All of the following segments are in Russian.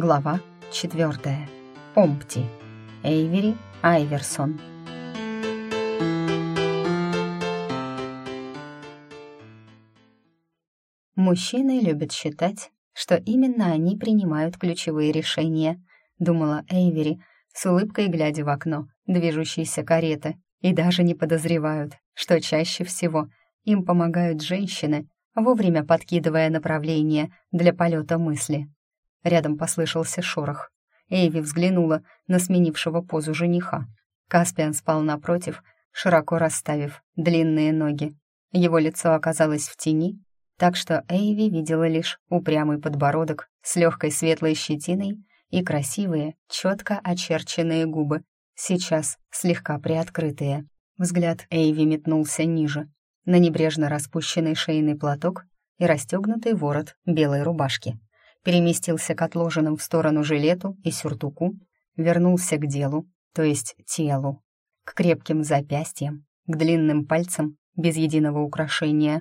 Глава 4. Помпти. Эйвери Айверсон. Мужчины любят считать, что именно они принимают ключевые решения, думала Эйвери, с улыбкой глядя в окно движущейся кареты, и даже не подозревают, что чаще всего им помогают женщины, вовремя подкидывая направление для полета мысли. Рядом послышался шорох. Эйви взглянула на сменившего позу жениха. Каспиан спал напротив, широко расставив длинные ноги. Его лицо оказалось в тени, так что Эйви видела лишь упрямый подбородок с легкой светлой щетиной и красивые, четко очерченные губы, сейчас слегка приоткрытые. Взгляд Эйви метнулся ниже, на небрежно распущенный шейный платок и расстегнутый ворот белой рубашки переместился к отложенным в сторону жилету и сюртуку, вернулся к делу, то есть телу, к крепким запястьям, к длинным пальцам без единого украшения.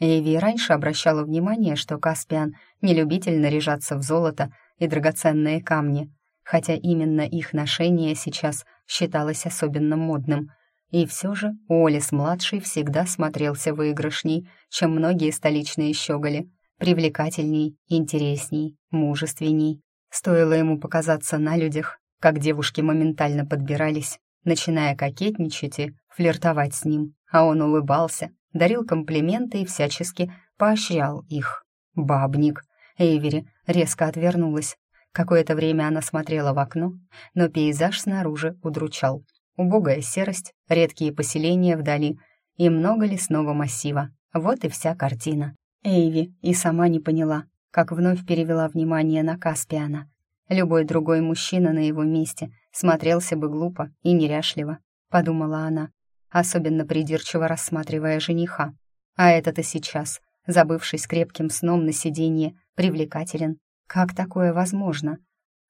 Эйви раньше обращала внимание, что Каспиан не любитель наряжаться в золото и драгоценные камни, хотя именно их ношение сейчас считалось особенно модным. И все же Уоллес-младший всегда смотрелся выигрышней, чем многие столичные щеголи — привлекательней, интересней, мужественней. Стоило ему показаться на людях, как девушки моментально подбирались, начиная кокетничать и флиртовать с ним, а он улыбался, дарил комплименты и всячески поощрял их. «Бабник!» Эйвери резко отвернулась. Какое-то время она смотрела в окно, но пейзаж снаружи удручал. Убогая серость, редкие поселения вдали и много лесного массива. Вот и вся картина. Эйви и сама не поняла, как вновь перевела внимание на Каспиана. Любой другой мужчина на его месте смотрелся бы глупо и неряшливо, подумала она, особенно придирчиво рассматривая жениха. А этот и сейчас, забывшись крепким сном на сиденье, привлекателен. Как такое возможно?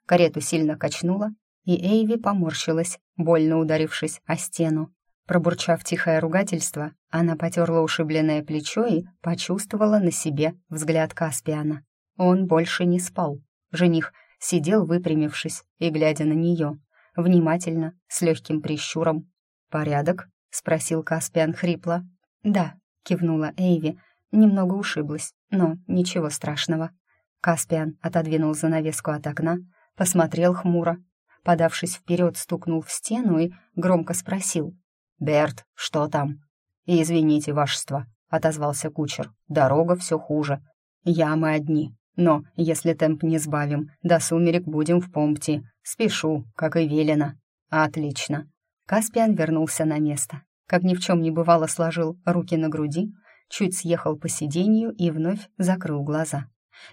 Карету сильно качнуло, и Эйви поморщилась, больно ударившись о стену. Пробурчав тихое ругательство, она потерла ушибленное плечо и почувствовала на себе взгляд Каспиана. Он больше не спал. Жених сидел, выпрямившись и глядя на нее, внимательно, с легким прищуром. «Порядок?» — спросил Каспиан хрипло. «Да», — кивнула Эйви, немного ушиблась, но ничего страшного. Каспиан отодвинул занавеску от окна, посмотрел хмуро, подавшись вперед, стукнул в стену и громко спросил. «Берт, что там?» «Извините, вашество», — отозвался кучер. «Дорога все хуже. Ямы одни. Но если темп не сбавим, до сумерек будем в Помпти. Спешу, как и велено». «Отлично». Каспиан вернулся на место. Как ни в чем не бывало, сложил руки на груди, чуть съехал по сиденью и вновь закрыл глаза.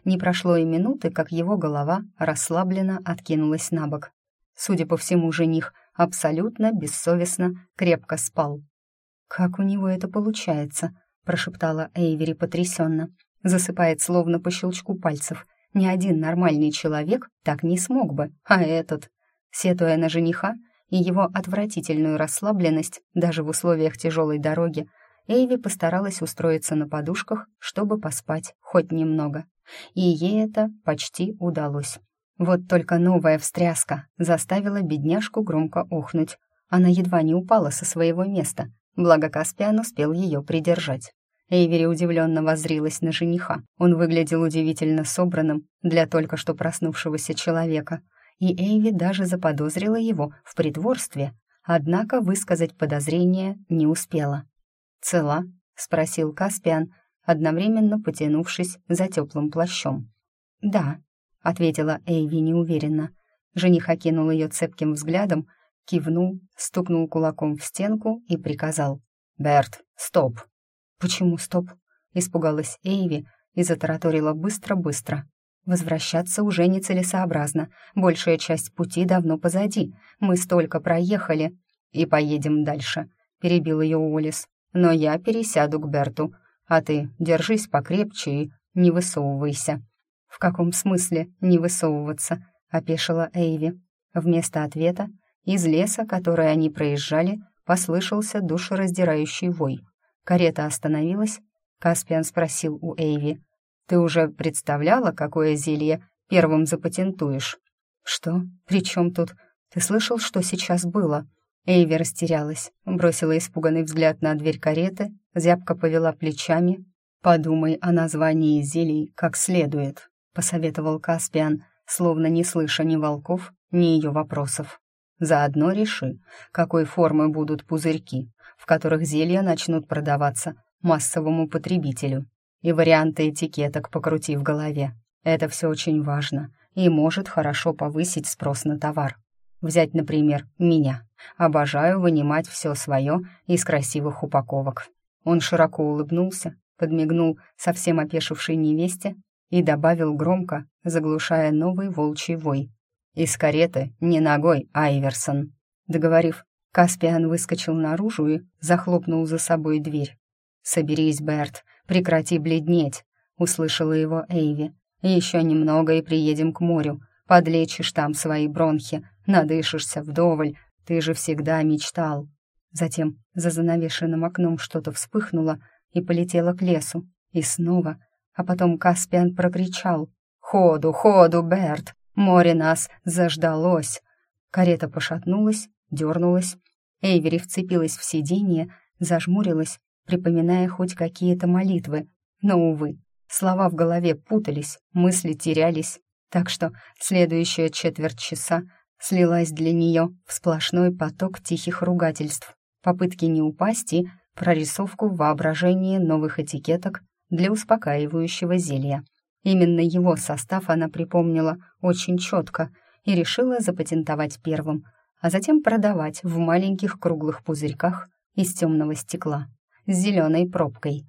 Не прошло и минуты, как его голова расслабленно откинулась на бок. Судя по всему, жених абсолютно бессовестно крепко спал. «Как у него это получается?» — прошептала Эйвери потрясенно. Засыпает словно по щелчку пальцев. Ни один нормальный человек так не смог бы, а этот... Сетуя на жениха и его отвратительную расслабленность даже в условиях тяжелой дороги, Эйви постаралась устроиться на подушках, чтобы поспать хоть немного. И ей это почти удалось. Вот только новая встряска заставила бедняжку громко охнуть. Она едва не упала со своего места, благо Каспиан успел ее придержать. Эйвери удивленно воззрилась на жениха. Он выглядел удивительно собранным для только что проснувшегося человека, и Эйви даже заподозрила его в притворстве, однако высказать подозрение не успела. «Цела?» — спросил Каспиан, одновременно потянувшись за теплым плащом. «Да», ответила Эйви неуверенно. Жених окинул ее цепким взглядом, кивнул, стукнул кулаком в стенку и приказал. «Берт, стоп!» «Почему стоп?» — испугалась Эйви и затараторила быстро-быстро. «Возвращаться уже нецелесообразно. Большая часть пути давно позади. Мы столько проехали. И поедем дальше», — перебил ее Уоллес. «Но я пересяду к Берту, а ты держись покрепче и не высовывайся». «В каком смысле не высовываться?» — опешила Эйви. Вместо ответа из леса, который они проезжали, послышался душераздирающий вой. Карета остановилась. Каспиан спросил у Эйви. «Ты уже представляла, какое зелье первым запатентуешь». «Что? При чем тут? Ты слышал, что сейчас было?» Эйви растерялась, бросила испуганный взгляд на дверь кареты, зябко повела плечами. «Подумай о названии зелий как следует», — посоветовал Каспиан, словно не слыша ни волков, ни ее вопросов. «Заодно реши, какой формы будут пузырьки, в которых зелья начнут продаваться массовому потребителю, и варианты этикеток покрути в голове. Это все очень важно и может хорошо повысить спрос на товар. Взять, например, меня. Обожаю вынимать все свое из красивых упаковок. Он широко улыбнулся, подмигнул совсем опешившей невесте и добавил громко, заглушая новый волчий вой. «Из кареты не ногой, Айверсон!» Договорив, Каспиан выскочил наружу и захлопнул за собой дверь. «Соберись, Берт, прекрати бледнеть», — услышала его Эйви. «Еще немного и приедем к морю. Подлечишь там свои бронхи, надышишься вдоволь, ты же всегда мечтал». Затем за занавешенным окном что-то вспыхнуло и полетело к лесу. И снова. А потом Каспиан прокричал. «Ходу, ходу, Берт! Море нас заждалось!» Карета пошатнулась, дернулась. Эйвери вцепилась в сиденье, зажмурилась, припоминая хоть какие-то молитвы. Но, увы, слова в голове путались, мысли терялись, так что следующая четверть часа слилась для нее в сплошной поток тихих ругательств, попытки не упасть и прорисовку в новых этикеток для успокаивающего зелья. Именно его состав она припомнила очень четко и решила запатентовать первым, а затем продавать в маленьких круглых пузырьках из темного стекла с зеленой пробкой.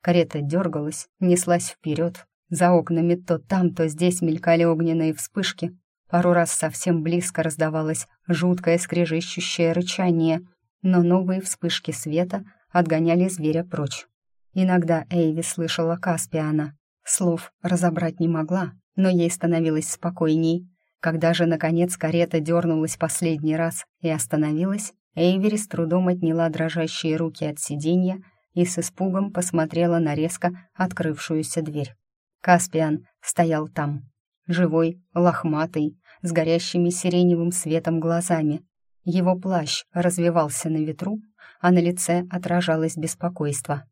Карета дергалась, неслась вперед, за окнами то там, то здесь мелькали огненные вспышки. Пару раз совсем близко раздавалось жуткое скрежещущее рычание, но новые вспышки света отгоняли зверя прочь. Иногда Эйви слышала Каспиана. Слов разобрать не могла, но ей становилось спокойней. Когда же, наконец, карета дернулась последний раз и остановилась, Эйвери с трудом отняла дрожащие руки от сиденья и с испугом посмотрела на резко открывшуюся дверь. Каспиан стоял там, живой, лохматый, с горящими сиреневым светом глазами. Его плащ развивался на ветру, а на лице отражалось беспокойство.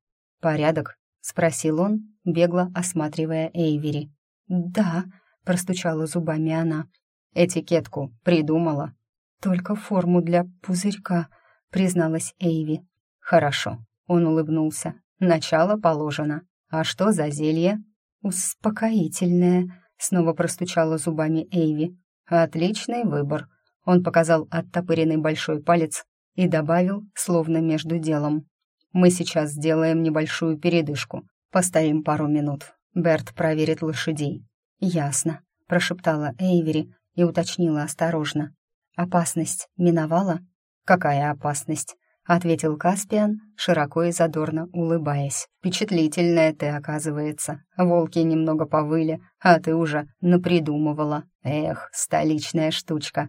«Порядок?» — спросил он, бегло осматривая Эйвери. «Да», — простучала зубами она. «Этикетку придумала?» «Только форму для пузырька», — призналась Эйви. «Хорошо», — он улыбнулся. «Начало положено. А что за зелье?» «Успокоительное», — снова простучала зубами Эйви. «Отличный выбор», — он показал оттопыренный большой палец и добавил, словно между делом. «Мы сейчас сделаем небольшую передышку. Постоим пару минут. Берт проверит лошадей». «Ясно», — прошептала Эйвери и уточнила осторожно. «Опасность миновала?» «Какая опасность?» — ответил Каспиан, широко и задорно улыбаясь. «Впечатлительная ты, оказывается. Волки немного повыли, а ты уже напридумывала. Эх, столичная штучка!»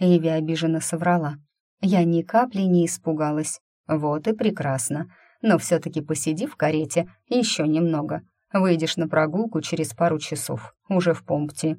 Эйви обиженно соврала. «Я ни капли не испугалась. Вот и прекрасно. Но все-таки посиди в карете еще немного. Выйдешь на прогулку через пару часов, уже в Помпте».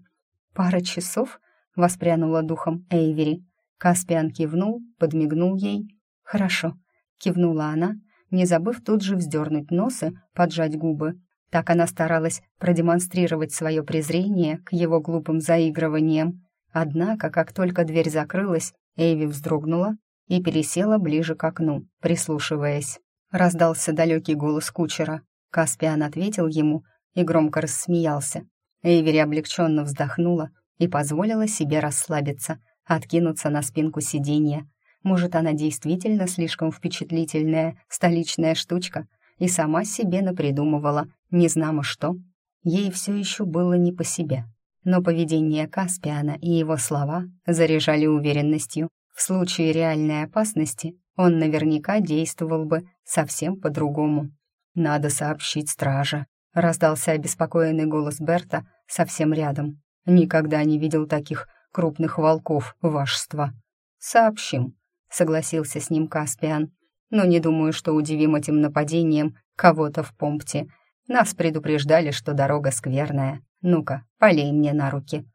«Пара часов?» — воспрянула духом Эйвери. Каспиан кивнул, подмигнул ей «Хорошо», — кивнула она, не забыв тут же вздернуть нос и поджать губы. Так она старалась продемонстрировать свое презрение к его глупым заигрываниям. Однако, как только дверь закрылась, Эйви вздрогнула и пересела ближе к окну, прислушиваясь. Раздался далекий голос кучера. Каспиан ответил ему и громко рассмеялся. Эйвери облегченно вздохнула и позволила себе расслабиться, откинуться на спинку сиденья, может, она действительно слишком впечатлительная столичная штучка и сама себе напридумывала незнамо что. Ей все еще было не по себе. Но поведение Каспиана и его слова заряжали уверенностью. В случае реальной опасности он наверняка действовал бы совсем по-другому. «Надо сообщить страже», — раздался обеспокоенный голос Берта совсем рядом. «Никогда не видел таких крупных волков, вашество». «Сообщим», согласился с ним Каспиан. «Но не думаю, что удивим этим нападением кого-то в Помпте. Нас предупреждали, что дорога скверная. Ну-ка, полей мне на руки».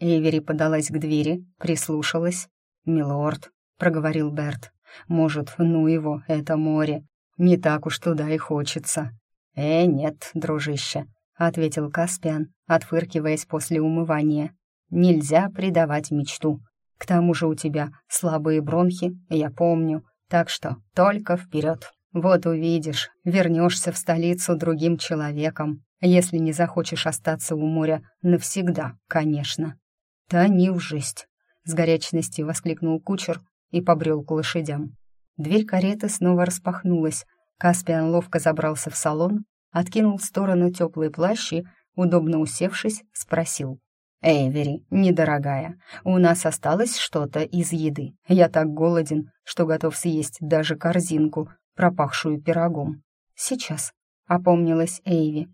Эйвери подалась к двери, прислушалась. «Милорд», — проговорил Берт, — «может, ну его, это море. Не так уж туда и хочется». «Э, нет, дружище», — ответил Каспиан, отфыркиваясь после умывания. «Нельзя предавать мечту. К тому же у тебя слабые бронхи, я помню, так что только вперед. Вот увидишь, вернешься в столицу другим человеком, если не захочешь остаться у моря навсегда, конечно». «Да не в жесть!» — с горячностью воскликнул кучер и побрел к лошадям. Дверь кареты снова распахнулась. Каспиан ловко забрался в салон, откинул в сторону теплый плащ и, удобно усевшись, спросил. «Эйвери, недорогая, у нас осталось что-то из еды. Я так голоден, что готов съесть даже корзинку, пропахшую пирогом. Сейчас», — опомнилась Эйви.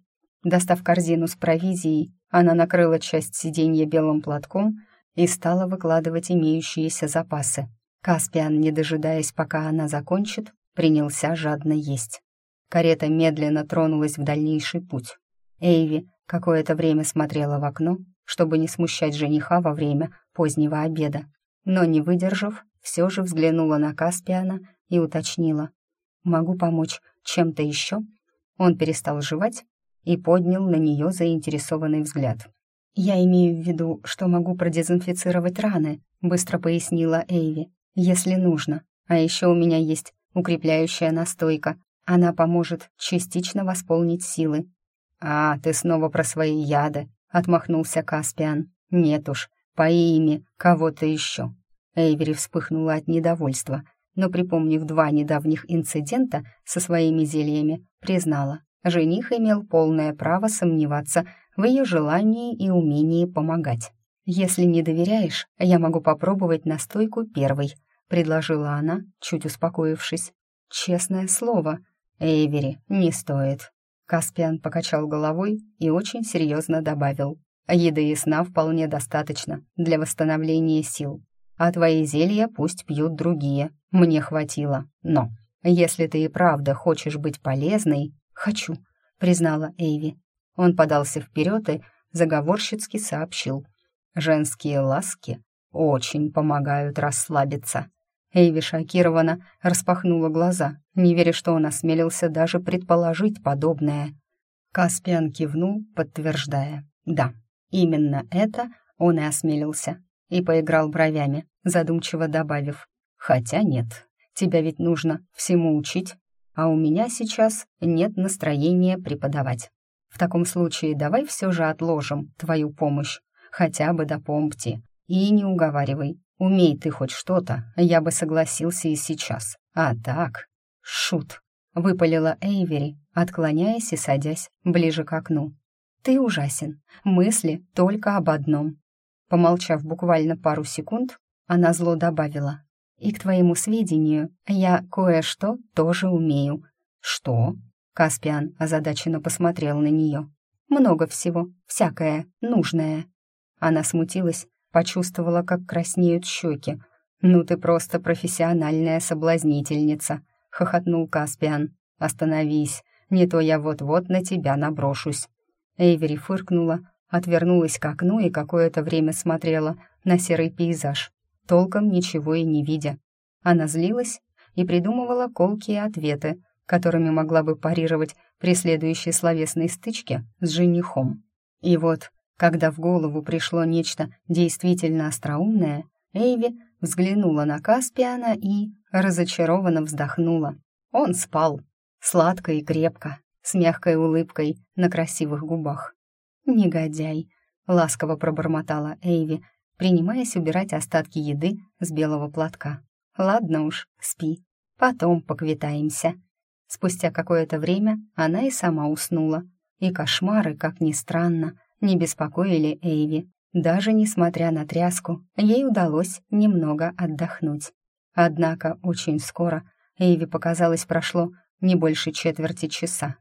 Достав корзину с провизией, она накрыла часть сиденья белым платком и стала выкладывать имеющиеся запасы. Каспиан, не дожидаясь, пока она закончит, принялся жадно есть. Карета медленно тронулась в дальнейший путь. Эйви какое-то время смотрела в окно, чтобы не смущать жениха во время позднего обеда, но, не выдержав, все же взглянула на Каспиана и уточнила. «Могу помочь чем-то еще?» Он перестал жевать и поднял на нее заинтересованный взгляд. «Я имею в виду, что могу продезинфицировать раны», — быстро пояснила Эйви если нужно. А еще у меня есть укрепляющая настойка. Она поможет частично восполнить силы. «А, ты снова про свои яды», — отмахнулся Каспиан. «Нет уж, по ими кого-то еще». Эйвери вспыхнула от недовольства, но, припомнив два недавних инцидента со своими зельями, признала, жених имел полное право сомневаться в ее желании и умении помогать. «Если не доверяешь, я могу попробовать настойку первой», — предложила она, чуть успокоившись. «Честное слово, Эйвери, не стоит». Каспиан покачал головой и очень серьезно добавил. «Еды и сна вполне достаточно для восстановления сил. А твои зелья пусть пьют другие. Мне хватило. Но если ты и правда хочешь быть полезной...» «Хочу», — признала Эйви. Он подался вперед и заговорщицки сообщил. «Женские ласки очень помогают расслабиться». Эйви шокированно распахнула глаза, не веря, что он осмелился даже предположить подобное. Каспиан кивнул, подтверждая. Да, именно это он и осмелился. И поиграл бровями, задумчиво добавив. «Хотя нет, тебя ведь нужно всему учить, а у меня сейчас нет настроения преподавать. В таком случае давай все же отложим твою помощь, хотя бы до помпти, и не уговаривай, Умей ты хоть что-то, я бы согласился и сейчас. А так... Шут!» — выпалила Эйвери, отклоняясь и садясь ближе к окну. «Ты ужасен. Мысли только об одном». Помолчав буквально пару секунд, она зло добавила. «И к твоему сведению, я кое-что тоже умею». «Что?» — Каспиан озадаченно посмотрел на нее. «Много всего, всякое, нужное». Она смутилась Почувствовала, как краснеют щеки. «Ну ты просто профессиональная соблазнительница», — хохотнул Каспиан. «Остановись, не то я вот-вот на тебя наброшусь». Эйвери фыркнула, отвернулась к окну и какое-то время смотрела на серый пейзаж, толком ничего и не видя. Она злилась и придумывала колкие ответы, которыми могла бы парировать при следующей словесной стычке с женихом. И вот когда в голову пришло нечто действительно остроумное, Эйви взглянула на Каспиана и разочарованно вздохнула. Он спал, сладко и крепко, с мягкой улыбкой на красивых губах. «Негодяй!» — ласково пробормотала Эйви, принимаясь убирать остатки еды с белого платка. «Ладно уж, спи, потом поквитаемся». Спустя какое-то время она и сама уснула, и кошмары, как ни странно, не беспокоили Эйви. Даже несмотря на тряску, ей удалось немного отдохнуть. Однако очень скоро Эйви показалось прошло не больше четверти часа.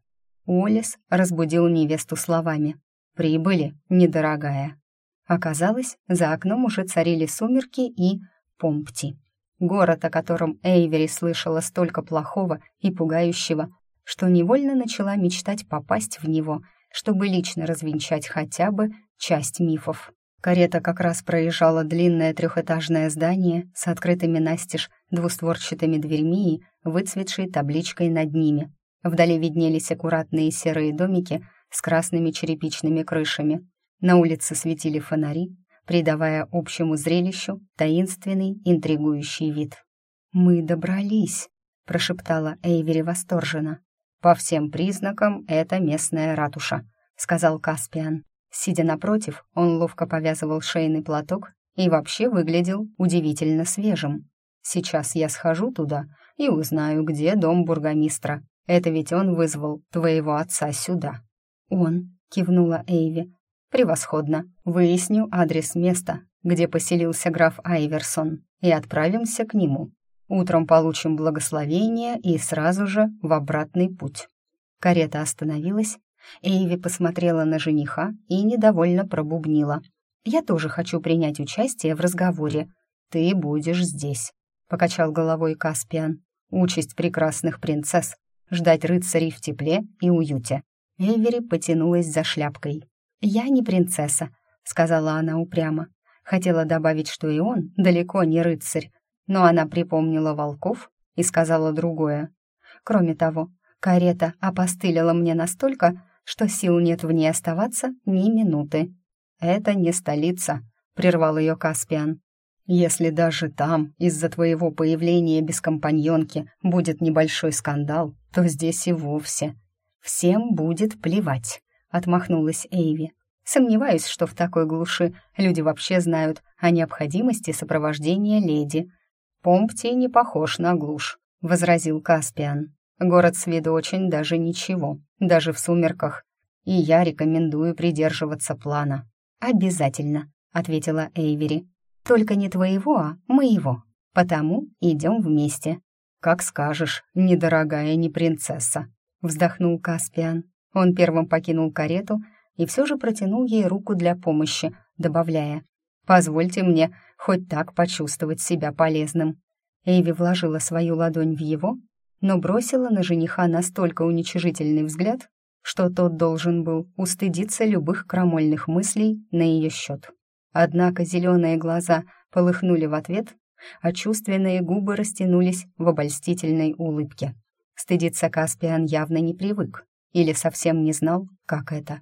Уоллес разбудил невесту словами «Прибыли, недорогая». Оказалось, за окном уже царили сумерки и Помпти. Город, о котором Эйвери слышала столько плохого и пугающего, что невольно начала мечтать попасть в него чтобы лично развенчать хотя бы часть мифов. Карета как раз проезжала длинное трехэтажное здание с открытыми настежь двустворчатыми дверьми и выцветшей табличкой над ними. Вдали виднелись аккуратные серые домики с красными черепичными крышами. На улице светили фонари, придавая общему зрелищу таинственный, интригующий вид. «Мы добрались», — прошептала Эйвери восторженно. «По всем признакам это местная ратуша», — сказал Каспиан. Сидя напротив, он ловко повязывал шейный платок и вообще выглядел удивительно свежим. «Сейчас я схожу туда и узнаю, где дом бургомистра. Это ведь он вызвал твоего отца сюда». «Он», — кивнула Эйви. «Превосходно. Выясню адрес места, где поселился граф Айверсон, и отправимся к нему. Утром получим благословение и сразу же в обратный путь». Карета остановилась, Эйви посмотрела на жениха и недовольно пробубнила. «Я тоже хочу принять участие в разговоре. Ты будешь здесь», — покачал головой Каспиан. «Участь прекрасных принцесс — ждать рыцарей в тепле и уюте». Эйвери потянулась за шляпкой. «Я не принцесса», — сказала она упрямо. Хотела добавить, что и он далеко не рыцарь, но она припомнила волков и сказала другое. Кроме того, карета опостылила мне настолько, что сил нет в ней оставаться ни минуты. «Это не столица», — прервал ее Каспиан. «Если даже там из-за твоего появления без компаньонки будет небольшой скандал, то здесь и вовсе. Всем будет плевать», — отмахнулась Эйви. «Сомневаюсь, что в такой глуши люди вообще знают о необходимости сопровождения леди». «Помпти не похож на глушь», — возразил Каспиан. Город с виду очень даже ничего, даже в сумерках. И я рекомендую придерживаться плана. «Обязательно», — ответила Эйвери. «Только не твоего, а моего. Потому идем вместе». «Как скажешь, недорогая не принцесса», — вздохнул Каспиан. Он первым покинул карету и все же протянул ей руку для помощи, добавляя «Позвольте мне хоть так почувствовать себя полезным». Эйви вложила свою ладонь в его но бросила на жениха настолько уничижительный взгляд, что тот должен был устыдиться любых крамольных мыслей на ее счет. Однако зеленые глаза полыхнули в ответ, а чувственные губы растянулись в обольстительной улыбке. Стыдиться Каспиан явно не привык или совсем не знал, как это.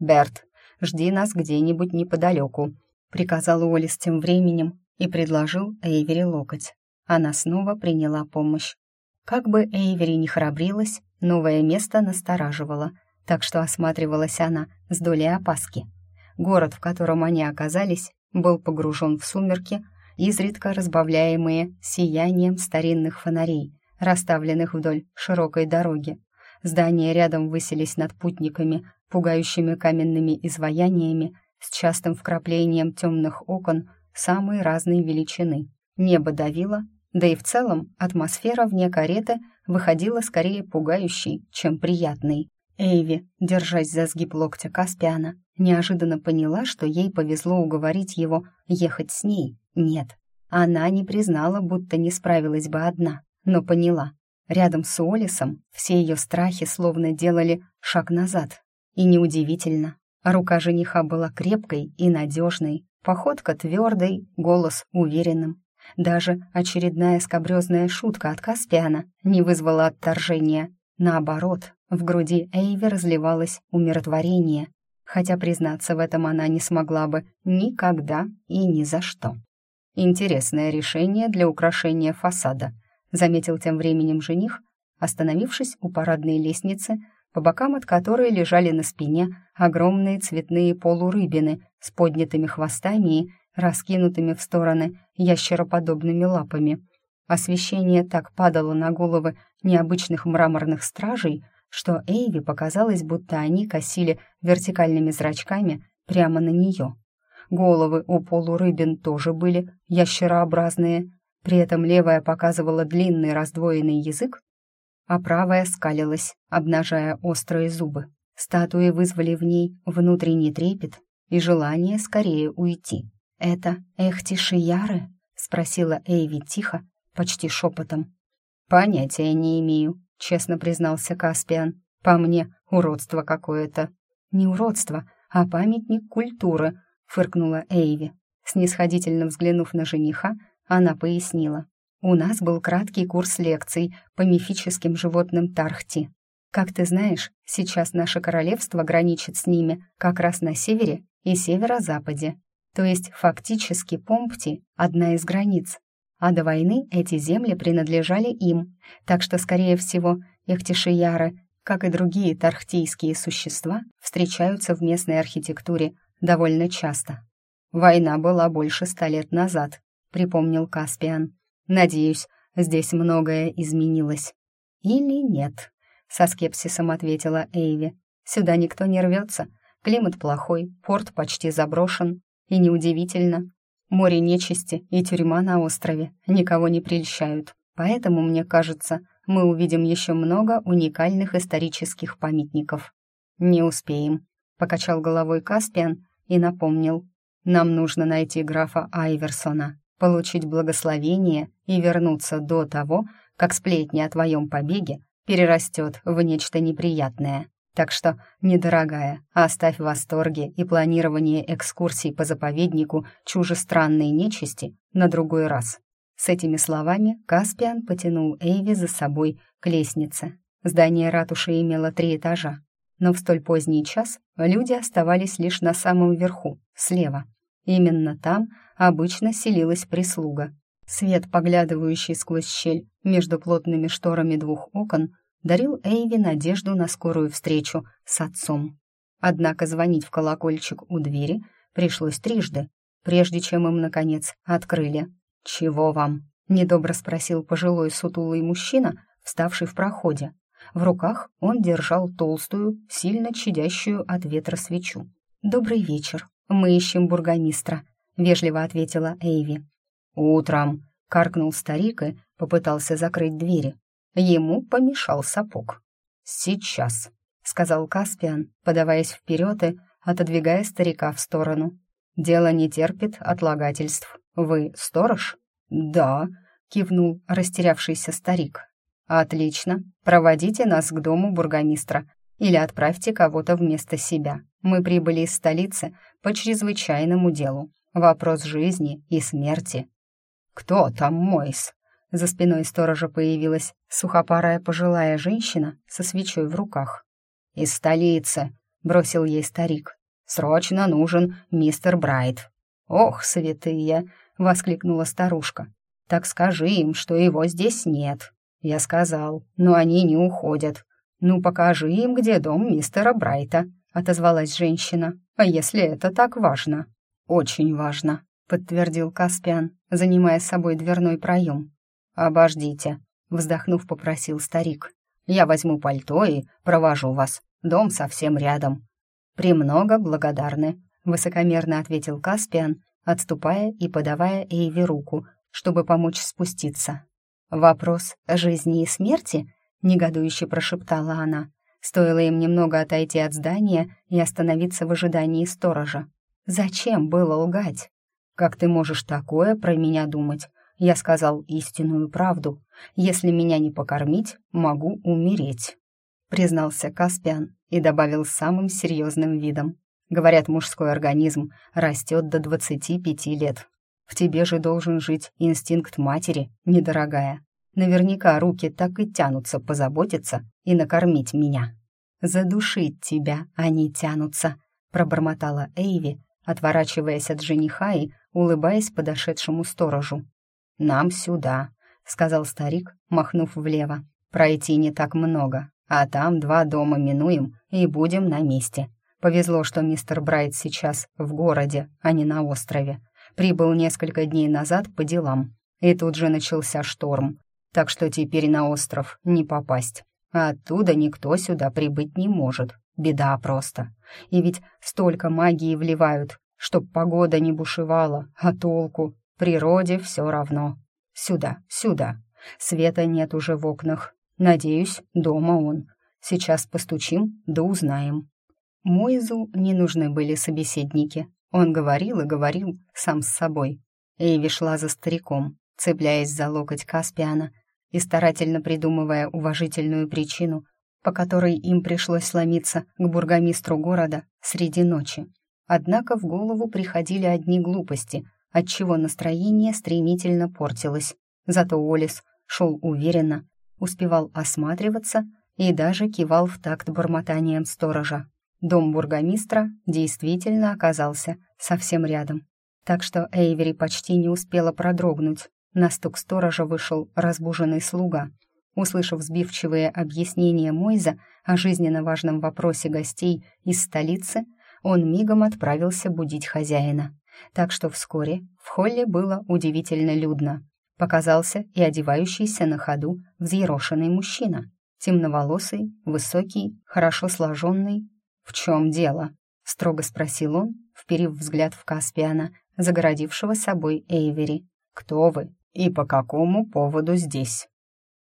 «Берт, жди нас где-нибудь неподалеку», — приказал Уоллес тем временем и предложил Эйвери локоть. Она снова приняла помощь. Как бы Эйвери не храбрилась, новое место настораживало, так что осматривалась она с долей опаски. Город, в котором они оказались, был погружен в сумерки, изредка разбавляемые сиянием старинных фонарей, расставленных вдоль широкой дороги. Здания рядом высились над путниками, пугающими каменными изваяниями, с частым вкраплением темных окон самой разной величины. Небо давило, да и в целом атмосфера вне кареты выходила скорее пугающей, чем приятной. Эйви, держась за сгиб локтя Каспиана, неожиданно поняла, что ей повезло уговорить его ехать с ней. Нет, она не признала, будто не справилась бы одна, но поняла. Рядом с Уоллесом все ее страхи словно делали шаг назад. И неудивительно. Рука жениха была крепкой и надежной, походка твердой, голос уверенным. Даже очередная скобрезная шутка от Каспиана не вызвала отторжения. Наоборот, в груди Эйви разливалось умиротворение, хотя признаться в этом она не смогла бы никогда и ни за что. «Интересное решение для украшения фасада», заметил тем временем жених, остановившись у парадной лестницы, по бокам от которой лежали на спине огромные цветные полурыбины с поднятыми хвостами и раскинутыми в стороны ящероподобными лапами. Освещение так падало на головы необычных мраморных стражей, что Эйви показалось, будто они косили вертикальными зрачками прямо на нее. Головы у полурыбин тоже были ящерообразные, при этом левая показывала длинный раздвоенный язык, а правая скалилась, обнажая острые зубы. Статуи вызвали в ней внутренний трепет и желание скорее уйти. «Это Эхти Шияры?» — спросила Эйви тихо, почти шепотом. «Понятия не имею», — честно признался Каспиан. «По мне, уродство какое-то». Не уродство, а памятник культуры», — фыркнула Эйви. Снисходительно взглянув на жениха, она пояснила. «У нас был краткий курс лекций по мифическим животным Тархти. Как ты знаешь, сейчас наше королевство граничит с ними как раз на севере и северо-западе. То есть фактически Помпти — одна из границ. А до войны эти земли принадлежали им, так что, скорее всего, Эхтишияры, как и другие тархтийские существа, встречаются в местной архитектуре довольно часто. «Война была больше ста лет назад», — припомнил Каспиан. «Надеюсь, здесь многое изменилось». «Или нет», — со скепсисом ответила Эйви. «Сюда никто не рвется. Климат плохой, порт почти заброшен. И неудивительно. Море нечисти и тюрьма на острове никого не прельщают. Поэтому, мне кажется, мы увидим еще много уникальных исторических памятников. «Не успеем», — покачал головой Каспиан и напомнил. Нам нужно найти графа Айверсона, получить благословение и вернуться до того, как сплетни о твоем побеге перерастет в нечто неприятное. Так что, недорогая, оставь восторги и планирование экскурсий по заповеднику чужестранной нечисти на другой раз. С этими словами Каспиан потянул Эйви за собой к лестнице. Здание ратуши имело три этажа, но в столь поздний час люди оставались лишь на самом верху, слева. Именно там обычно селилась прислуга. Свет, поглядывающий сквозь щель между плотными шторами двух окон, дарил Эйви надежду на скорую встречу с отцом. Однако звонить в колокольчик у двери пришлось трижды, прежде чем им, наконец, открыли. «Чего вам?» — недобро спросил пожилой сутулый мужчина, вставший в проходе. В руках он держал толстую, сильно чадящую от ветра свечу. «Добрый вечер. Мы ищем бургомистра», — вежливо ответила Эйви. «Утром», — каркнул старик и попытался закрыть двери. Ему помешал сапог. «Сейчас», — сказал Каспиан, подаваясь вперед и отодвигая старика в сторону. «Дело не терпит отлагательств. Вы сторож?» «Да», — кивнул растерявшийся старик. «Отлично. Проводите нас к дому бургомистра или отправьте кого-то вместо себя. Мы прибыли из столицы по чрезвычайному делу. Вопрос жизни и смерти». «Кто там Мойс?» За спиной сторожа появилась сухопарая пожилая женщина со свечой в руках. «Из столицы», — бросил ей старик. «Срочно нужен мистер Брайт». «Ох, святые!» — воскликнула старушка. «Так скажи им, что его здесь нет». Я сказал, но они не уходят. «Ну, покажи им, где дом мистера Брайта», — отозвалась женщина. «А если это так важно?» «Очень важно», — подтвердил Каспиан, занимая с собой дверной проем. «Обождите», — вздохнув, попросил старик. «Я возьму пальто и провожу вас. Дом совсем рядом». «Премного благодарны», — высокомерно ответил Каспиан, отступая и подавая Эйви руку, чтобы помочь спуститься. «Вопрос жизни и смерти?» — негодующе прошептала она. Стоило им немного отойти от здания и остановиться в ожидании сторожа. «Зачем было лгать? Как ты можешь такое про меня думать? Я сказал истинную правду. Если меня не покормить, могу умереть», — признался Каспиан и добавил самым серьезным видом. «Говорят, мужской организм растет до 25 лет, в тебе же должен жить инстинкт матери, недорогая. Наверняка руки так и тянутся позаботиться и накормить меня. Задушить тебя они тянутся, пробормотала Эйви, отворачиваясь от жениха и улыбаясь подошедшему сторожу. «Нам сюда», — сказал старик, махнув влево. «Пройти не так много, а там два дома минуем и будем на месте. Повезло, что мистер Брайт сейчас в городе, а не на острове. Прибыл несколько дней назад по делам, и тут же начался шторм, так что теперь на остров не попасть. А оттуда никто сюда прибыть не может. Беда просто. И ведь столько магии вливают, чтоб погода не бушевала, а толку? Природе все равно. Сюда, сюда. Света нет уже в окнах. Надеюсь, дома он. Сейчас постучим, да узнаем. Моизу не нужны были собеседники. Он говорил и говорил сам с собой. Эйви шла за стариком, цепляясь за локоть Каспиана и старательно придумывая уважительную причину, по которой им пришлось ломиться к бургомистру города среди ночи. Однако в голову приходили одни глупости, отчего настроение стремительно портилось. Зато Олис шел уверенно, успевал осматриваться и даже кивал в такт бормотанием сторожа. Дом бургомистра действительно оказался совсем рядом, так что Эйвери почти не успела продрогнуть. На стук сторожа вышел разбуженный слуга. Услышав сбивчивые объяснения Мойза о жизненно важном вопросе гостей из столицы, он мигом отправился будить хозяина. Так что вскоре в холле было удивительно людно. Показался и одевающийся на ходу взъерошенный мужчина. Темноволосый, высокий, хорошо сложенный. «В чем дело?» — строго спросил он, вперив взгляд в Каспиана, загородившего собой Эйвери. «Кто вы и по какому поводу здесь?»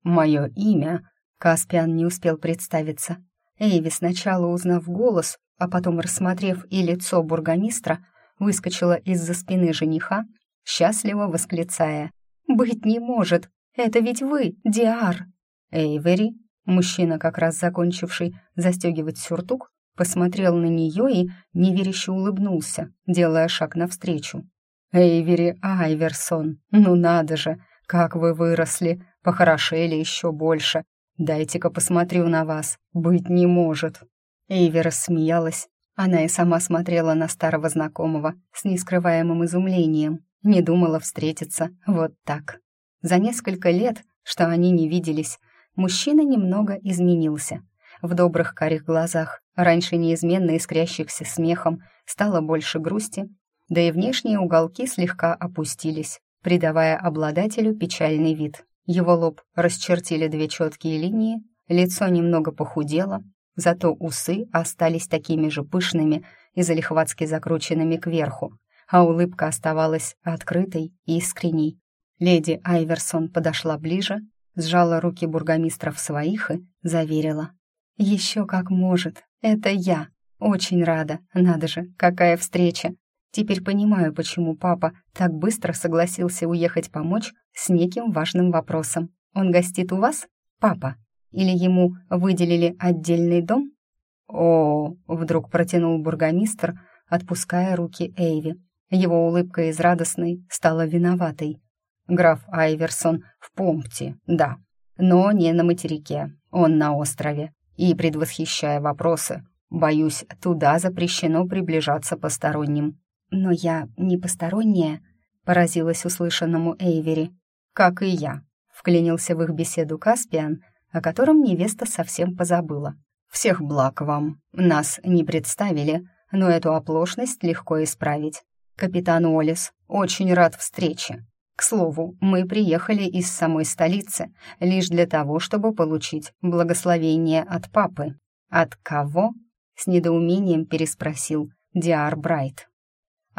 «Мое имя...» — Каспиан не успел представиться. Эйви, сначала узнав голос, а потом, рассмотрев и лицо бургомистра, выскочила из-за спины жениха, счастливо восклицая. «Быть не может! Это ведь вы, Диар!» Эйвери, мужчина, как раз закончивший застегивать сюртук, посмотрел на нее и неверяще улыбнулся, делая шаг навстречу. «Эйвери Айверсон, ну надо же, как вы выросли, похорошели еще больше. Дайте-ка посмотрю на вас, быть не может». Эйви рассмеялась. Она и сама смотрела на старого знакомого с нескрываемым изумлением. Не думала встретиться вот так. За несколько лет, что они не виделись, мужчина немного изменился. В добрых карих глазах, раньше неизменно искрящихся смехом, стало больше грусти, да и внешние уголки слегка опустились, придавая обладателю печальный вид. Его лоб расчертили две четкие линии, лицо немного похудело, зато усы остались такими же пышными и залихватски закрученными кверху, а улыбка оставалась открытой и искренней. Леди Айверсон подошла ближе, сжала руки бургомистра в своих и заверила. «Еще как может, это я. Очень рада, надо же, какая встреча. Теперь понимаю, почему папа так быстро согласился уехать помочь с неким важным вопросом. Он гостит у вас, папа?» Или ему выделили отдельный дом? О, вдруг протянул бургомистр, отпуская руки Эйви. Его улыбка из радостной стала виноватой. Граф Айверсон в Помпте, да, но не на материке, он на острове. И, предвосхищая вопросы, боюсь, туда запрещено приближаться посторонним. Но я не посторонняя, поразилась услышанному Эйвери. Как и я, вклинился в их беседу Каспиан, о котором невеста совсем позабыла. «Всех благ вам. Нас не представили, но эту оплошность легко исправить. Капитан Олис, очень рад встрече. К слову, мы приехали из самой столицы лишь для того, чтобы получить благословение от папы. От кого?» — с недоумением переспросил Диар Брайт.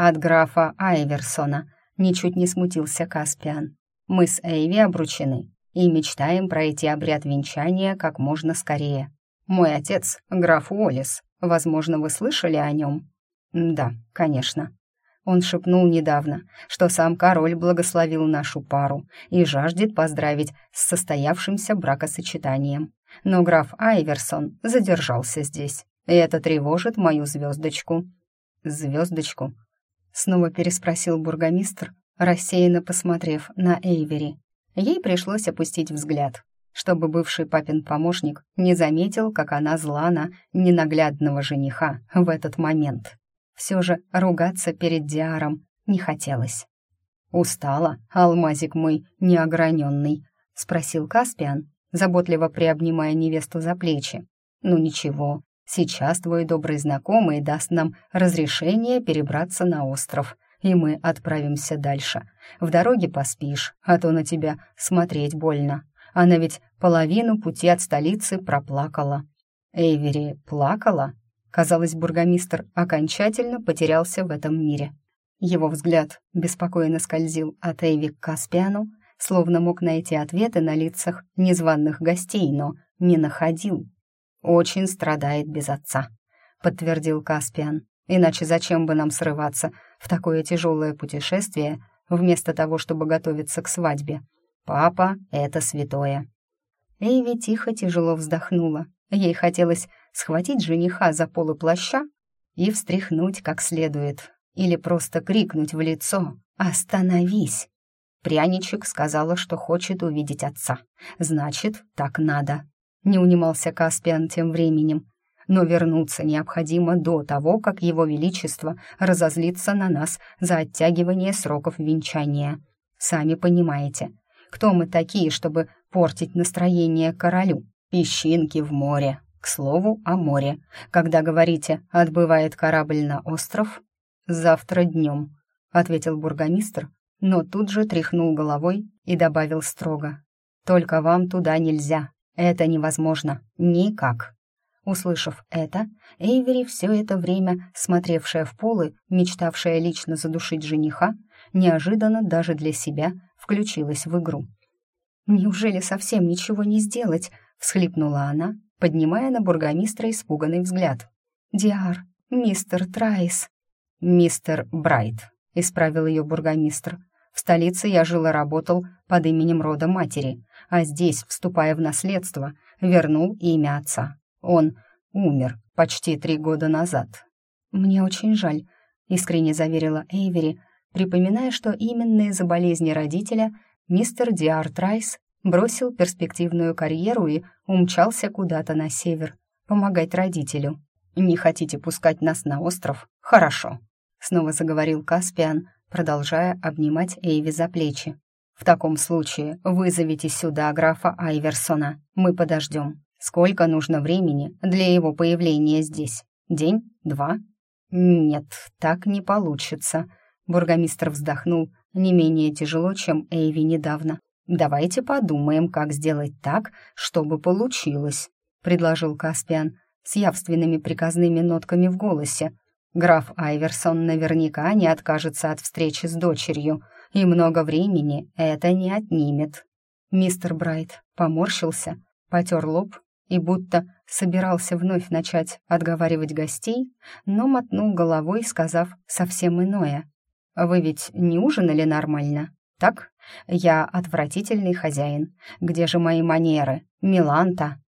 «От графа Айверсона», — ничуть не смутился Каспиан. «Мы с Эйви обручены, и мечтаем пройти обряд венчания как можно скорее. Мой отец — граф Уоллес. Возможно, вы слышали о нем?» «Да, конечно». Он шепнул недавно, что сам король благословил нашу пару и жаждет поздравить с состоявшимся бракосочетанием. Но граф Айверсон задержался здесь, и это тревожит мою звездочку. «Звездочку?» — снова переспросил бургомистр, рассеянно посмотрев на Эйвери. Ей пришлось опустить взгляд, чтобы бывший папин помощник не заметил, как она зла на ненаглядного жениха в этот момент. Все же ругаться перед Диаром не хотелось. «Устала, алмазик мой неограненный», — спросил Каспиан, заботливо приобнимая невесту за плечи. «Ну ничего, сейчас твой добрый знакомый даст нам разрешение перебраться на остров и мы отправимся дальше. В дороге поспишь, а то на тебя смотреть больно. Она ведь половину пути от столицы проплакала. Эйвери плакала? Казалось, бургомистр окончательно потерялся в этом мире. Его взгляд беспокойно скользил от Эйви к Каспиану, словно мог найти ответы на лицах незваных гостей, но не находил. «Очень страдает без отца», — подтвердил Каспиан. «Иначе зачем бы нам срываться в такое тяжелое путешествие, вместо того, чтобы готовиться к свадьбе. Папа — это святое. Эйви тихо тяжело вздохнула Ей хотелось схватить жениха за полы плаща и встряхнуть как следует, или просто крикнуть в лицо «Остановись!». Пряничек сказала, что хочет увидеть отца. Значит, так надо. Не унимался Каспиан тем временем. Но вернуться необходимо до того, как его величество разозлится на нас за оттягивание сроков венчания. Сами понимаете, кто мы такие, чтобы портить настроение королю? Песчинки в море. К слову о море. Когда говорите «отбывает корабль на остров», «завтра днем», — ответил бургомистр, но тут же тряхнул головой и добавил строго. «Только вам туда нельзя. Это невозможно. Никак». Услышав это, Эйвери, все это время смотревшая в полы, мечтавшая лично задушить жениха, неожиданно даже для себя включилась в игру. «Неужели совсем ничего не сделать?» — всхлипнула она, поднимая на бургомистра испуганный взгляд. «Диар, мистер Трайс». «Мистер Брайт», — исправил ее бургомистр. «В столице я жил и работал под именем рода матери, а здесь, вступая в наследство, вернул имя отца. Он умер почти три года назад». «Мне очень жаль», — искренне заверила Эйвери, припоминая, что именно из-за болезни родителя мистер Диар Трайс бросил перспективную карьеру и умчался куда-то на север, помогать родителю. «Не хотите пускать нас на остров? Хорошо», — снова заговорил Каспиан, продолжая обнимать Эйви за плечи. «В таком случае вызовите сюда графа Айверсона. Мы подождем. Сколько нужно времени для его появления здесь? День? Два?» «Нет, так не получится», — бургомистр вздохнул не менее тяжело, чем Эйви недавно. «Давайте подумаем, как сделать так, чтобы получилось», — предложил Каспиан с явственными приказными нотками в голосе. «Граф Айверсон наверняка не откажется от встречи с дочерью, и много времени это не отнимет». Мистер Брайт поморщился, потер лоб и будто собирался вновь начать отговаривать гостей, но мотнул головой, сказав совсем иное. «Вы ведь не ужинали нормально?» Так, я отвратительный хозяин. Где же мои манеры? Миланта.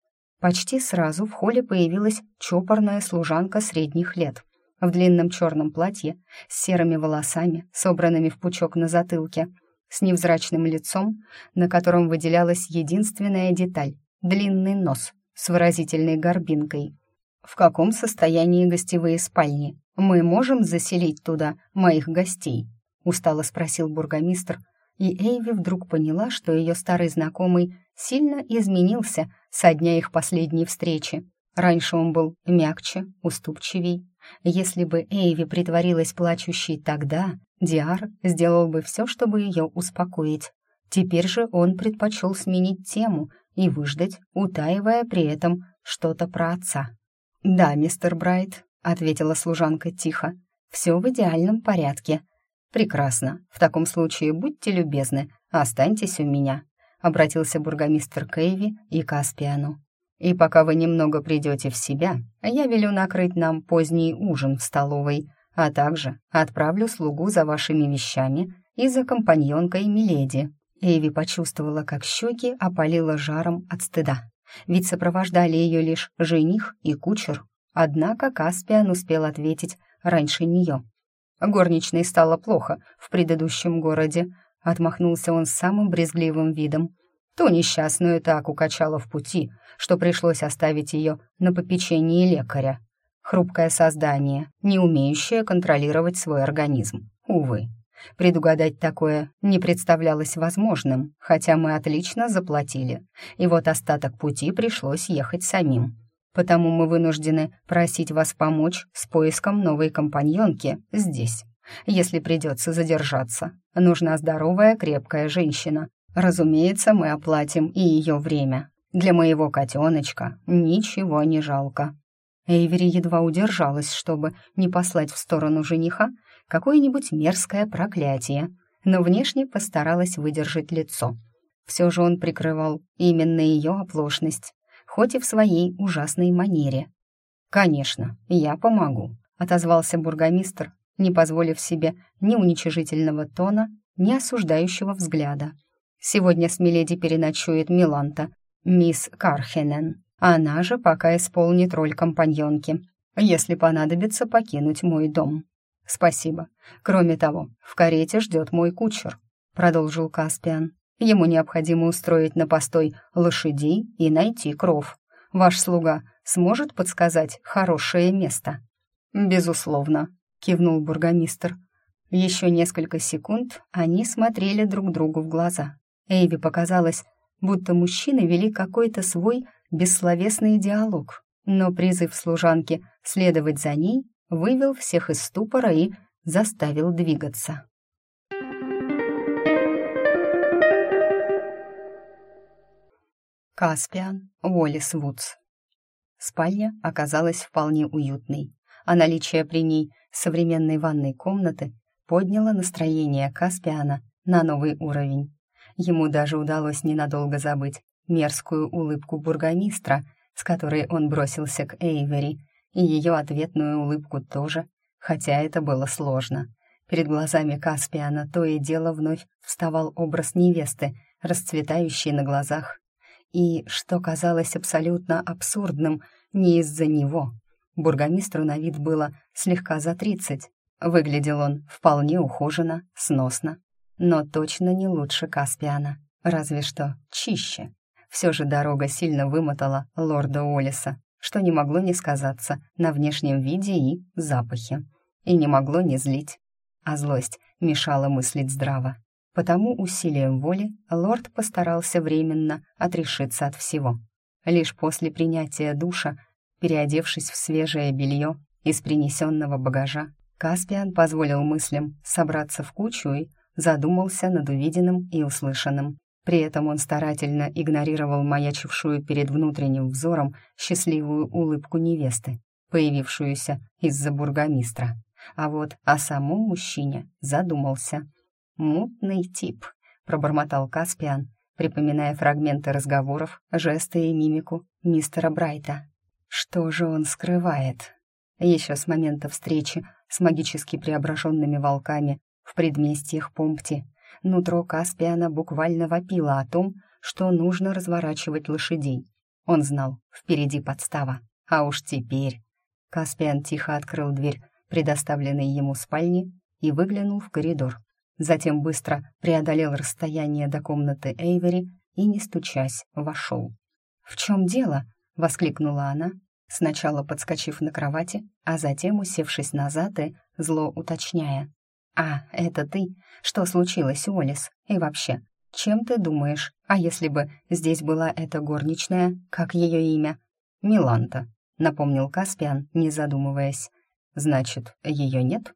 Почти сразу в холле появилась чопорная служанка средних лет в длинном черном платье с серыми волосами, собранными в пучок на затылке, с невзрачным лицом, на котором выделялась единственная деталь — длинный нос с выразительной горбинкой. «В каком состоянии гостевые спальни? Мы можем заселить туда моих гостей?» — устало спросил бургомистр, и Эйви вдруг поняла, что ее старый знакомый сильно изменился со дня их последней встречи. Раньше он был мягче, уступчивей. Если бы Эйви притворилась плачущей тогда, Диар сделал бы все, чтобы ее успокоить. Теперь же он предпочел сменить тему и выждать, утаивая при этом что-то про отца. «Да, мистер Брайт», — ответила служанка тихо, — «все в идеальном порядке. «Прекрасно. В таком случае будьте любезны, останьтесь у меня», — обратился бургомистр Кейви и Каспиану. «И пока вы немного придете в себя, я велю накрыть нам поздний ужин в столовой, а также отправлю слугу за вашими вещами и за компаньонкой Миледи». Эйви почувствовала, как щеки опалило жаром от стыда. Ведь сопровождали ее лишь жених и кучер. Однако Каспиан успел ответить раньше нее. Горничной стало плохо в предыдущем городе. Отмахнулся он с самым брезгливым видом. Ту несчастную так укачало в пути, что пришлось оставить ее на попечении лекаря. Хрупкое создание, не умеющее контролировать свой организм. Увы, предугадать такое не представлялось возможным, хотя мы отлично заплатили, и вот остаток пути пришлось ехать самим потому мы вынуждены просить вас помочь с поиском новой компаньонки здесь. Если придется задержаться, нужна здоровая, крепкая женщина. Разумеется, мы оплатим и ее время. Для моего котеночка ничего не жалко». Эйвери едва удержалась, чтобы не послать в сторону жениха какое-нибудь мерзкое проклятие, но внешне постаралась выдержать лицо. Все же он прикрывал именно ее оплошность, хоть и в своей ужасной манере. «Конечно, я помогу», — отозвался бургомистр, не позволив себе ни уничижительного тона, ни осуждающего взгляда. «Сегодня с Миледи переночует Миланта, мисс Кархенен. Она же пока исполнит роль компаньонки, если понадобится покинуть мой дом. Спасибо. Кроме того, в карете ждет мой кучер, продолжил Каспиан. Ему необходимо устроить на постой лошадей и найти кров. Ваш слуга сможет подсказать хорошее место?» «Безусловно», — кивнул бургомистр. Еще несколько секунд они смотрели друг другу в глаза. Эйви показалось, будто мужчины вели какой-то свой бессловесный диалог, но призыв служанки следовать за ней вывел всех из ступора и заставил двигаться. Каспиан, Уоллес Вудс. Спальня оказалась вполне уютной, а наличие при ней современной ванной комнаты подняло настроение Каспиана на новый уровень. Ему даже удалось ненадолго забыть мерзкую улыбку бургомистра, с которой он бросился к Эйвери, и ее ответную улыбку тоже, хотя это было сложно. Перед глазами Каспиана то и дело вновь вставал образ невесты, расцветающей на глазах и, что казалось абсолютно абсурдным, не из-за него. Бургомистру на вид было слегка за тридцать. Выглядел он вполне ухоженно, сносно, но точно не лучше Каспиана, разве что чище. Все же дорога сильно вымотала лорда Олиса, что не могло не сказаться на внешнем виде и запахе, и не могло не злить, а злость мешала мыслить здраво. Потому усилием воли лорд постарался временно отрешиться от всего. Лишь после принятия душа, переодевшись в свежее белье из принесенного багажа, Каспиан позволил мыслям собраться в кучу и задумался над увиденным и услышанным. При этом он старательно игнорировал маячившую перед внутренним взором счастливую улыбку невесты, появившуюся из-за бургомистра. А вот о самом мужчине задумался — «Мутный тип», — пробормотал Каспиан, припоминая фрагменты разговоров, жесты и мимику мистера Брайта. «Что же он скрывает?» Еще с момента встречи с магически преображенными волками в предместьях Помпти нутро Каспиана буквально вопило о том, что нужно разворачивать лошадей. Он знал, впереди подстава. А уж теперь... Каспиан тихо открыл дверь предоставленной ему спальни и выглянул в коридор. Затем быстро преодолел расстояние до комнаты Эйвери и, не стучась, вошел. «В чем дело?» — воскликнула она, сначала подскочив на кровати, а затем усевшись назад и зло уточняя. «А, это ты? Что случилось, Олис? И вообще, чем ты думаешь? А если бы здесь была эта горничная, как ее имя?» «Миланта», — напомнил Каспиан, не задумываясь. «Значит, ее нет?»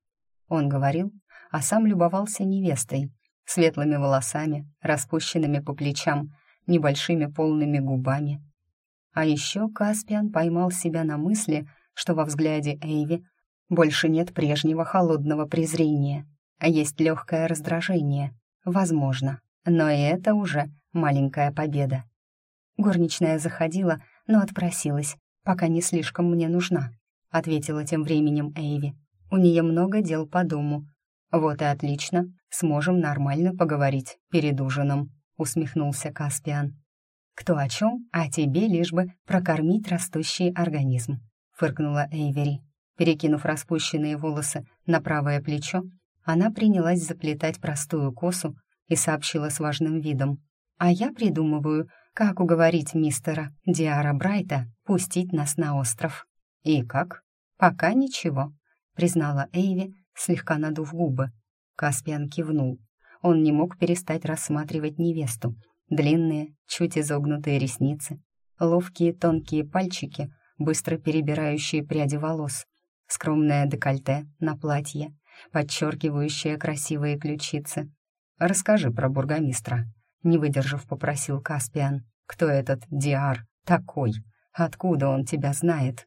Он говорил, а сам любовался невестой, светлыми волосами, распущенными по плечам, небольшими полными губами. А еще Каспиан поймал себя на мысли, что во взгляде Эйви больше нет прежнего холодного презрения, есть легкое раздражение. Возможно, но и это уже маленькая победа. Горничная заходила, но отпросилась, пока не слишком мне нужна, ответила тем временем Эйви. У нее много дел по дому, «Вот и отлично, сможем нормально поговорить перед ужином», — усмехнулся Каспиан. «Кто о чем, а тебе лишь бы прокормить растущий организм», — фыркнула Эйвери. Перекинув распущенные волосы на правое плечо, она принялась заплетать простую косу и сообщила с важным видом. «А я придумываю, как уговорить мистера Диара Брайта пустить нас на остров». «И как?» «Пока ничего», — признала Эйви, слегка надув губы. Каспиан кивнул. Он не мог перестать рассматривать невесту. Длинные, чуть изогнутые ресницы, ловкие тонкие пальчики, быстро перебирающие пряди волос, скромное декольте на платье, подчеркивающее красивые ключицы. «Расскажи про бургомистра», — не выдержав, попросил Каспиан. «Кто этот Диар такой? Откуда он тебя знает?»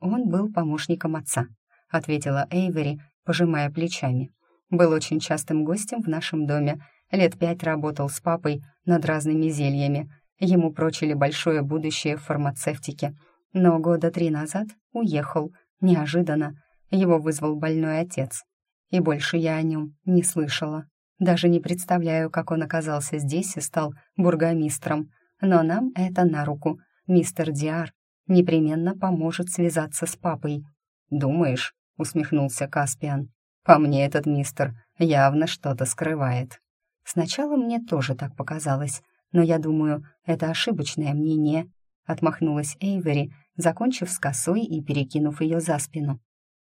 «Он был помощником отца», — ответила Эйвери, пожимая плечами. Был очень частым гостем в нашем доме. Лет пять работал с папой над разными зельями. Ему прочили большое будущее в фармацевтике. Но года три назад уехал. Неожиданно. Его вызвал больной отец. И больше я о нем не слышала. Даже не представляю, как он оказался здесь и стал бургомистром. Но нам это на руку. мистер Диар непременно поможет связаться с папой. «Думаешь?» — усмехнулся Каспиан. «По мне этот мистер явно что-то скрывает». Сначала мне тоже так показалось, но я думаю, это ошибочное мнение. Отмахнулась Эйвери, закончив с косой и перекинув ее за спину.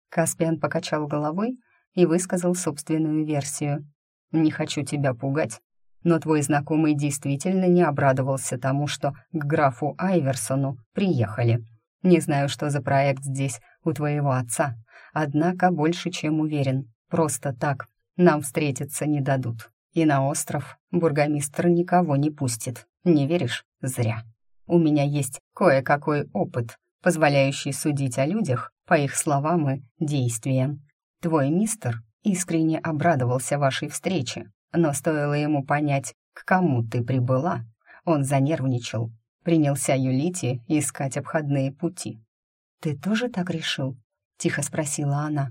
Каспиан покачал головой и высказал собственную версию. «Не хочу тебя пугать, но твой знакомый действительно не обрадовался тому, что к графу Айверсону приехали. Не знаю, что за проект здесь у твоего отца, однако больше чем уверен, просто так нам встретиться не дадут. И на остров бургомистр никого не пустит. Не веришь? Зря. У меня есть кое-какой опыт, позволяющий судить о людях по их словам и действиям. Твой мистер искренне обрадовался вашей встрече, но стоило ему понять, к кому ты прибыла, он занервничал, принялся юлить искать обходные пути. «Ты тоже так решил?» — тихо спросила она.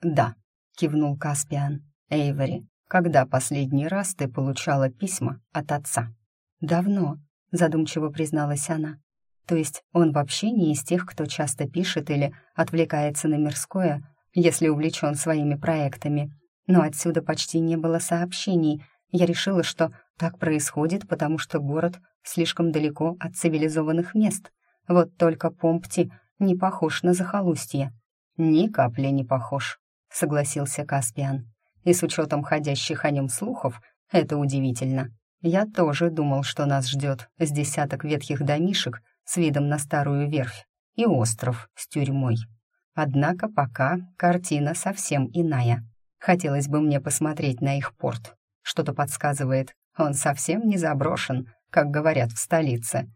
«Да», — кивнул Каспиан. «Эйвори, когда последний раз ты получала письма от отца?» «Давно», — задумчиво призналась она. «То есть он вообще не из тех, кто часто пишет или отвлекается на мирское, если увлечен своими проектами. Но отсюда почти не было сообщений. Я решила, что так происходит, потому что город слишком далеко от цивилизованных мест. Вот только Помпти не похож на захолустье». «Ни капли не похож», — согласился Каспиан. «И с учетом ходящих о нем слухов, это удивительно. Я тоже думал, что нас ждет с десяток ветхих домишек с видом на старую верфь и остров с тюрьмой. Однако пока картина совсем иная. Хотелось бы мне посмотреть на их порт. Что-то подсказывает, он совсем не заброшен, как говорят в столице.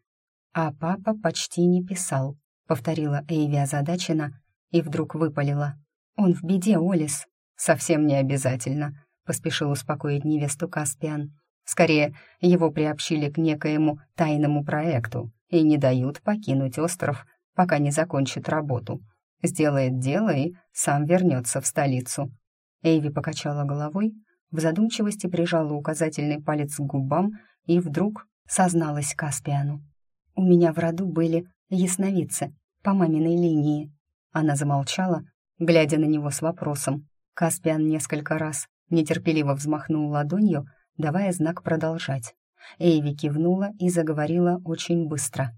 А папа почти не писал, повторила Эйви озадаченно и вдруг выпалила. «Он в беде, Олис». «Совсем не обязательно», — поспешил успокоить невесту Каспиан. «Скорее, его приобщили к некоему тайному проекту и не дают покинуть остров, пока не закончит работу. Сделает дело и сам вернется в столицу». Эйви покачала головой, в задумчивости прижала указательный палец к губам и вдруг созналась Каспиану. «У меня в роду были ясновидцы по маминой линии». Она замолчала, глядя на него с вопросом. Каспиан несколько раз нетерпеливо взмахнул ладонью, давая знак продолжать. Эйви кивнула и заговорила очень быстро.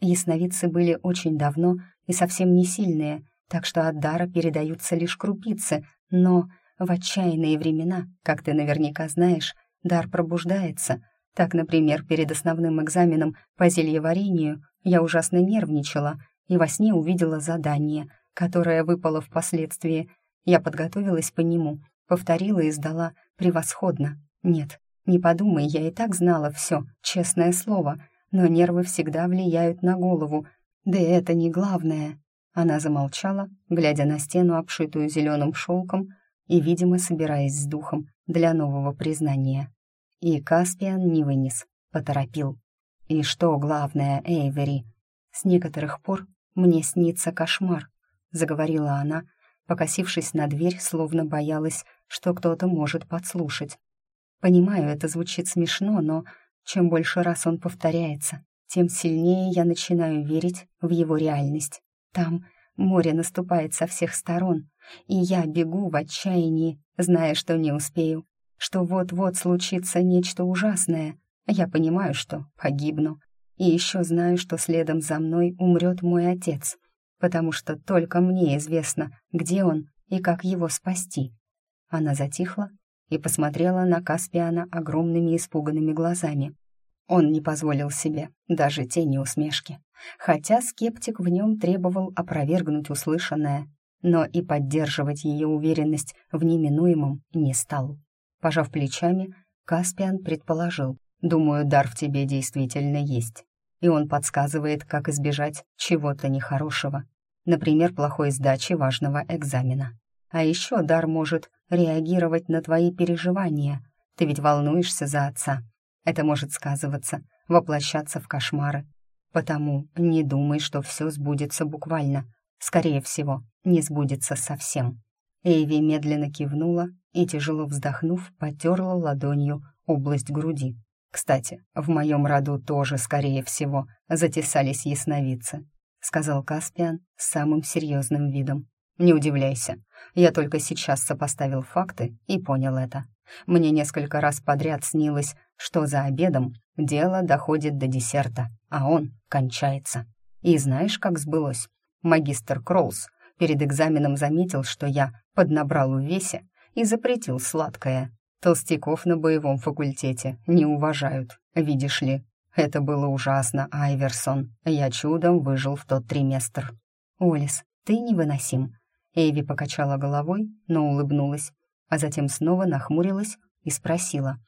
Ясновидцы были очень давно и совсем не сильные, так что от дара передаются лишь крупицы, но в отчаянные времена, как ты наверняка знаешь, дар пробуждается. Так, например, перед основным экзаменом по зельеварению я ужасно нервничала и во сне увидела задание, которое выпало впоследствии. Я подготовилась по нему, повторила и сдала превосходно. Нет, не подумай, я и так знала все, честное слово, но нервы всегда влияют на голову, да это не главное. Она замолчала, глядя на стену, обшитую зеленым шелком, и, видимо, собираясь с духом для нового признания. И Каспиан не вынес, поторопил. «И что главное, Эйвери? С некоторых пор мне снится кошмар», — заговорила она, покосившись на дверь, словно боялась, что кто-то может подслушать. «Понимаю, это звучит смешно, но чем больше раз он повторяется, тем сильнее я начинаю верить в его реальность. Там море наступает со всех сторон, и я бегу в отчаянии, зная, что не успею, что вот-вот случится нечто ужасное. Я понимаю, что погибну, и еще знаю, что следом за мной умрет мой отец, потому что только мне известно, где он и как его спасти. Она затихла и посмотрела на Каспиана огромными испуганными глазами. Он не позволил себе даже тени усмешки, хотя скептик в нем требовал опровергнуть услышанное, но и поддерживать ее уверенность в неминуемом не стал. Пожав плечами, Каспиан предположил, «Думаю, дар в тебе действительно есть, и он подсказывает, как избежать чего-то нехорошего, например, плохой сдачи важного экзамена. А еще дар может реагировать на твои переживания. Ты ведь волнуешься за отца. Это может сказываться, воплощаться в кошмары. Потому не думай, что все сбудется буквально. Скорее всего, не сбудется совсем. Эйви медленно кивнула и, тяжело вздохнув, потерла ладонью область груди. Кстати, в моем роду тоже, скорее всего, затесались ясновидцы, сказал Каспиан с самым серьезным видом. Не удивляйся, я только сейчас сопоставил факты и понял это. Мне несколько раз подряд снилось, что за обедом дело доходит до десерта, а он кончается. И знаешь, как сбылось? Магистр Кроулс перед экзаменом заметил, что я поднабрал в весе и запретил сладкое. Толстяков на боевом факультете не уважают, видишь ли. Это было ужасно, Айверсон. Я чудом выжил в тот триместр. «Олис, ты невыносим». Эйви покачала головой, но улыбнулась, а затем снова нахмурилась и спросила.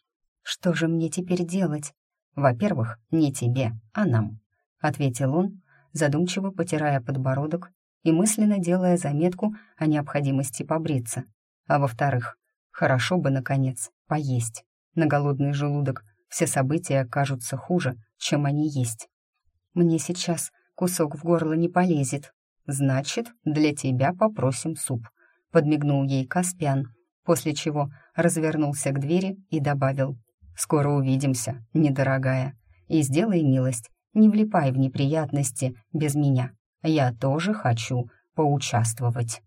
«Что же мне теперь делать?» «Во-первых, не тебе, а нам», — ответил он, задумчиво потирая подбородок и мысленно делая заметку о необходимости побриться. «А во-вторых, Хорошо бы, наконец, поесть. На голодный желудок все события кажутся хуже, чем они есть. Мне сейчас кусок в горло не полезет. Значит, для тебя попросим суп. Подмигнул ей Каспиан, после чего развернулся к двери и добавил. «Скоро увидимся, недорогая. И сделай милость, не влипай в неприятности без меня. Я тоже хочу поучаствовать».